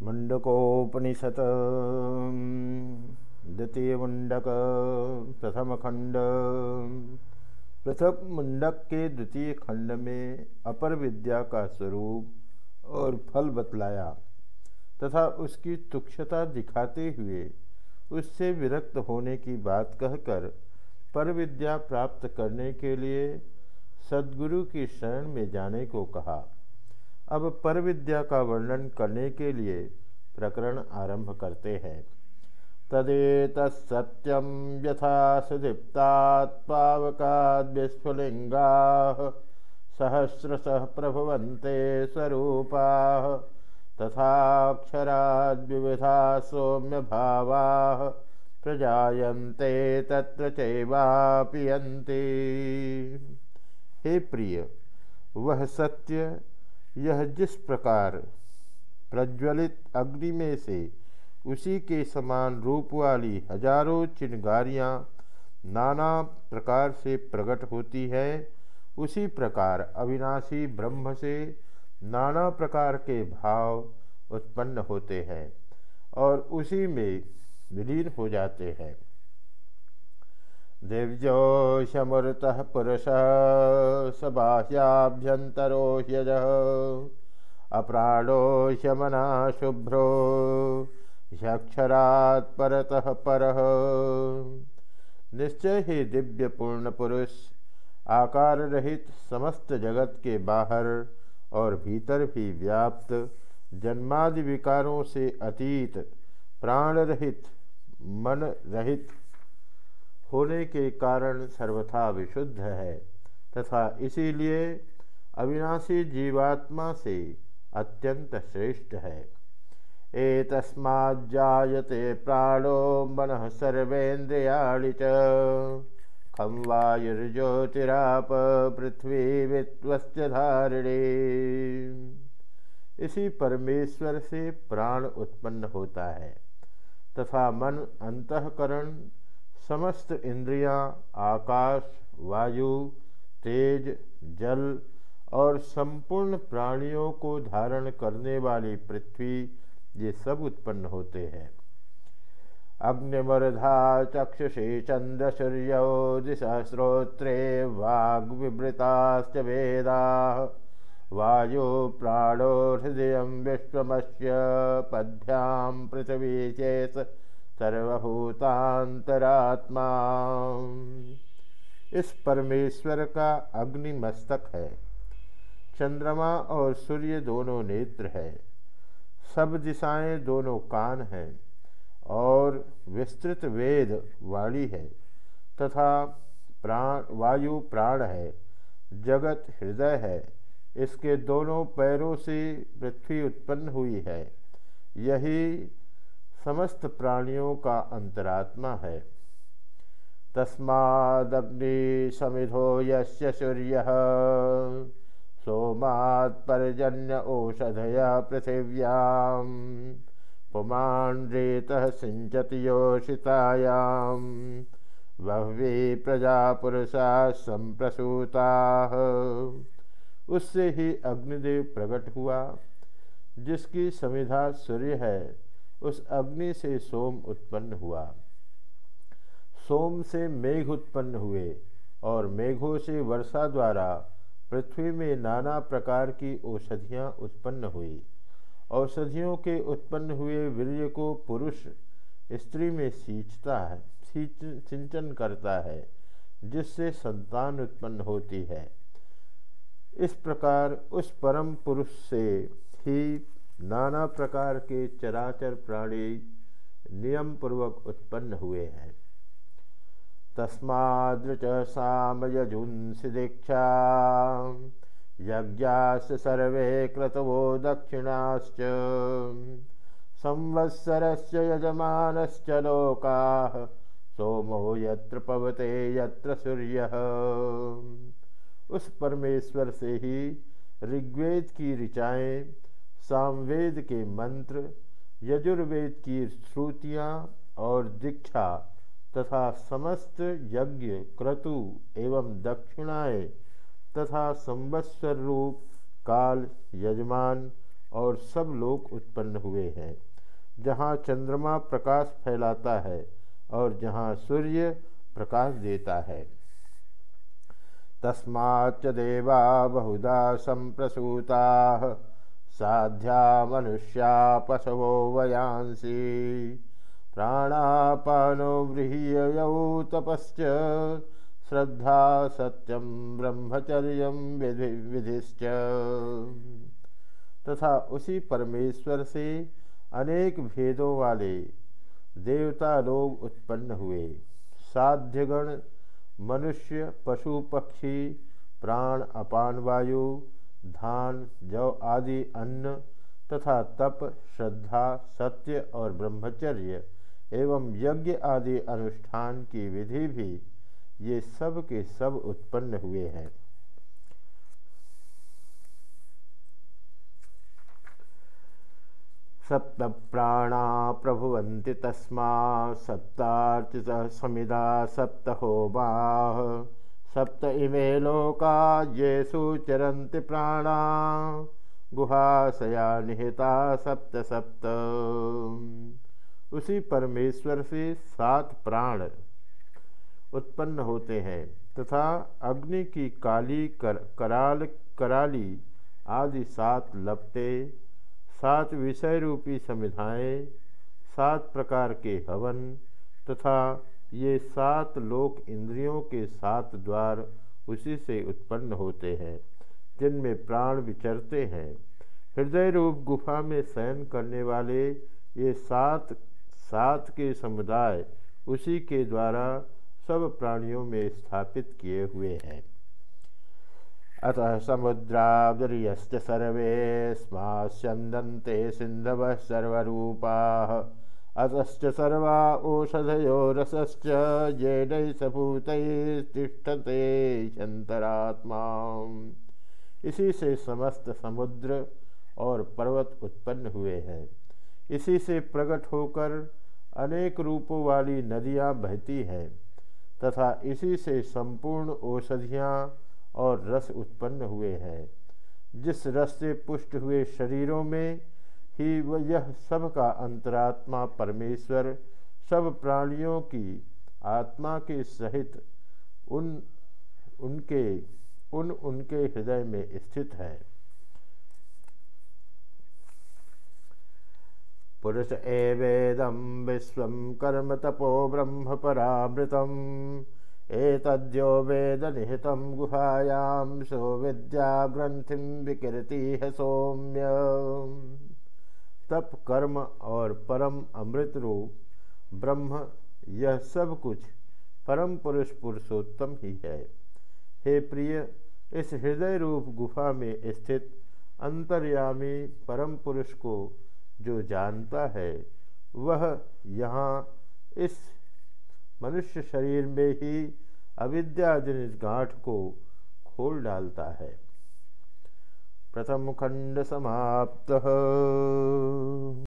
मुंडकोपनिषद द्वितीय मुंडक, प्रथम खंड। प्रथम मुंडक के द्वितीय खंड में अपर विद्या का स्वरूप और फल बतलाया तथा उसकी तुक्षता दिखाते हुए उससे विरक्त होने की बात कहकर पर विद्या प्राप्त करने के लिए सदगुरु की शरण में जाने को कहा। अब पर विद्या का वर्णन करने के लिए प्रकरण आरंभ करते हैं। तदेत सत्यम यथा सुदीप्तात्पावकाद्विस्फुलिंगा सहस्रश प्रभवन्ते स्वरूपा तथाक्षराद्विविधा सौम्य भावा प्रजायन्ते तत्र चैवापियन्ति हे प्रिय, वह सत्य यह जिस प्रकार प्रज्वलित अग्नि में से उसी के समान रूप वाली हज़ारों चिनगारियाँ नाना प्रकार से प्रकट होती है, उसी प्रकार अविनाशी ब्रह्म से नाना प्रकार के भाव उत्पन्न होते हैं और उसी में विलीन हो जाते हैं। दिव्योशमृतः पुरुषः स बाह्याभ्यन्तरो ह्यज। अप्राणो शमना शुभ्रो ह्यक्षरात् परतः परः। निश्चय ही दिव्य पूर्ण पुरुष आकार रहित समस्त जगत के बाहर और भीतर भी व्याप्त जन्मादि विकारों से अतीत प्राण रहित मन रहित होने के कारण सर्वथा विशुद्ध है, तथा इसीलिए अविनाशी जीवात्मा से अत्यंत श्रेष्ठ है। ए तस्माजाते प्राणो मन सर्वेन्द्रियाणि च। खम वायुर्ज्योतिराप पृथ्वी वित्वस्त धारिणी। इसी परमेश्वर से प्राण उत्पन्न होता है, तथा मन अंतकरण समस्त इंद्रियाँ, आकाश वायु तेज जल और संपूर्ण प्राणियों को धारण करने वाली पृथ्वी ये सब उत्पन्न होते हैं। अग्निमर्धा चक्षुषी चंद्र सूर्य दिशा श्रोत्रे वाग्विवृताश्च वेदा वायु प्राणो हृदय विश्वमस्य पद्भ्यां पृथ्वी चेत सर्वभूतांतरात्मा। इस परमेश्वर का अग्नि मस्तक है। चंद्रमा और सूर्य दोनों नेत्र है। सब दिशाएँ दोनों कान हैं और विस्तृत वेद वाणी है तथा प्राण, वायु प्राण है, जगत हृदय है। इसके दोनों पैरों से पृथ्वी उत्पन्न हुई है। यही समस्त प्राणियों का अंतरात्मा है। तस्मादग्नि समिधो यस्य सूर्य। सोमात्पर्जन्य ओषधय पृथिव्यां पुमान् रेतः सिंचति योषितायां बह्वी प्रजा पुरुषा संप्रसूता उससे ही अग्निदेव प्रकट हुआ, जिसकी समिधा सूर्य है। उस अग्नि से सोम उत्पन्न हुआ। सोम से मेघ उत्पन्न हुए और मेघों से वर्षा द्वारा पृथ्वी में नाना प्रकार की औषधियाँ उत्पन्न हुई। औषधियों के उत्पन्न हुए वीर्य को पुरुष स्त्री में सींचता है सिंचन करता है, जिससे संतान उत्पन्न होती है। इस प्रकार उस परम पुरुष से ही नाना प्रकार के चराचर प्राणी नियम पूर्वक उत्पन्न हुए हैं। तस्मादृच दीक्षा, यज्ञास सर्वे क्रतवो दक्षिणाश्च, संवत्सरस्य यजमानश्च लोकाः, सोमो यत्र पवते यत्र सूर्यः। उस परमेश्वर से ही ऋग्वेद की ऋचाएँ सामवेद के मंत्र, यजुर्वेद की श्रुतियाँ और दीक्षा तथा समस्त यज्ञ, क्रतु एवं दक्षिणाएँ तथा संवत्सर रूप, काल, यजमान और सब लोग उत्पन्न हुए हैं। जहाँ चंद्रमा प्रकाश फैलाता है और जहाँ सूर्य प्रकाश देता है। तस्माच्च देवा बहुधा संप्रसूता साध्या मनुष्या पशवो वयांसी। प्राणापानो गृह्ययौ तपश्च। श्रद्धा सत्यम ब्रह्मचर्य विधि विधिश्च। तथा उसी परमेश्वर से अनेक भेदों वाले देवता लोग उत्पन्न हुए। साध्यगण, मनुष्य, पशु, पक्षी, प्राण, अपान वायु धान जव आदि अन्न तथा तप, श्रद्धा, सत्य और ब्रह्मचर्य एवं यज्ञ आदि अनुष्ठान की विधि भी ये सब के सब उत्पन्न हुए हैं। सप्त प्राणा प्रभुवन्ति तस्मा, सप्तार्चित समिदा सप्त होमाः सप्त इमे लोका येषु चरन्ति प्राणा। गुहाशया निहिता सप्त सप्त उसी परमेश्वर से सात प्राण उत्पन्न होते हैं तथा अग्नि की काली कर, कराल कराली आदि सात लपटे सात विषय रूपी समिधाएँ सात प्रकार के हवन तथा ये सात लोक इंद्रियों के सात द्वार उसी से उत्पन्न होते हैं, जिनमें प्राण विचरते हैं। हृदय रूप गुफा में शयन करने वाले ये सात सात के समुदाय उसी के द्वारा सब प्राणियों में स्थापित किए हुए हैं। अतः समुद्रावरियश्च सर्वे स्मास्यन्दन्ते सिन्धवः सर्वरूपाः। अतश्च सर्वा ओषधयो रसश्च येनैसभूतैस्तिष्ठते शंतरात्मा इसी से समस्त समुद्र और पर्वत उत्पन्न हुए हैं। इसी से प्रकट होकर अनेक रूपों वाली नदियाँ बहती हैं तथा इसी से संपूर्ण औषधियाँ और रस उत्पन्न हुए हैं। जिस रस से पुष्ट हुए शरीरों में ही वह यह सब का अंतरात्मा परमेश्वर, सब प्राणियों की आत्मा के सहित उन, उनके उन उनके हृदय में स्थित है। पुरुष एवेदम विश्व कर्म तपो ब्रह्म परामृतम, एतद्यो वेद निहित गुहायां सो विद्या ग्रंथि विकृति है सौम्य। तप, कर्म और परम अमृत रूप, ब्रह्म, यह सब कुछ परम पुरुष पुरुषोत्तम ही है। हे प्रिय, इस हृदय रूप गुफा में स्थित अंतर्यामी परम पुरुष को जो जानता है, वह यहाँ इस मनुष्य शरीर में ही अविद्याजनित गांठ को खोल डालता है। प्रथमखण्डसमाप्तः।